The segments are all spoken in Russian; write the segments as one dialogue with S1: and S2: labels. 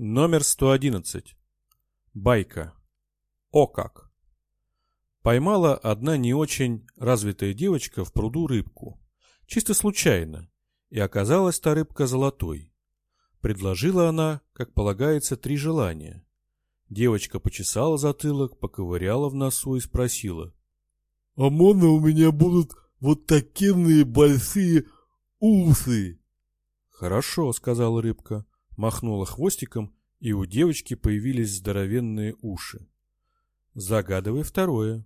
S1: Номер 111. Байка. О как! Поймала одна не очень развитая девочка в пруду рыбку. Чисто случайно. И оказалась та рыбка золотой. Предложила она, как полагается, три желания. Девочка почесала затылок, поковыряла в носу и спросила.
S2: «А можно у меня будут вот такие большие усы?»
S1: «Хорошо», — сказала рыбка махнула хвостиком, и у девочки появились здоровенные уши. Загадывай второе.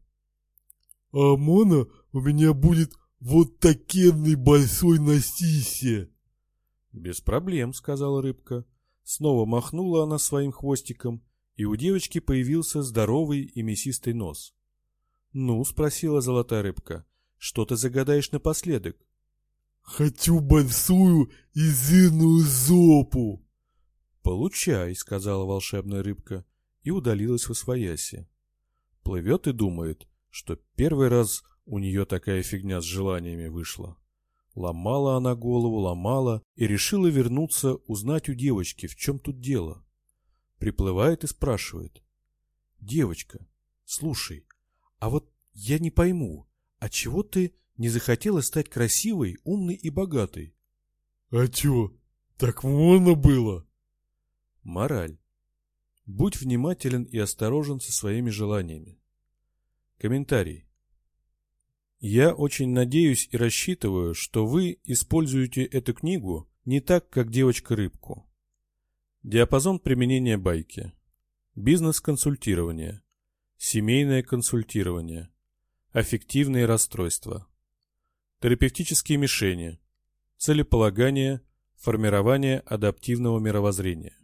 S2: «А Мона у меня будет вот такенный большой на сисе!»
S1: «Без проблем», — сказала рыбка. Снова махнула она своим хвостиком, и у девочки появился здоровый и мясистый нос. «Ну?» — спросила золотая рыбка. «Что ты загадаешь напоследок?»
S2: «Хочу большую и жирную зопу!»
S1: «Получай», — сказала волшебная рыбка и удалилась в освояси. Плывет и думает, что первый раз у нее такая фигня с желаниями вышла. Ломала она голову, ломала и решила вернуться узнать у девочки, в чем тут дело. Приплывает и спрашивает. «Девочка, слушай, а вот я не пойму, а чего ты не захотела стать красивой, умной и богатой?»
S2: «А чё, так можно было?»
S1: Мораль. Будь внимателен и осторожен со своими желаниями. Комментарий. Я очень надеюсь и рассчитываю, что вы используете эту книгу не так, как девочка-рыбку. Диапазон применения байки. Бизнес-консультирование. Семейное консультирование. Аффективные расстройства. Терапевтические мишени. Целеполагание. Формирование адаптивного мировоззрения.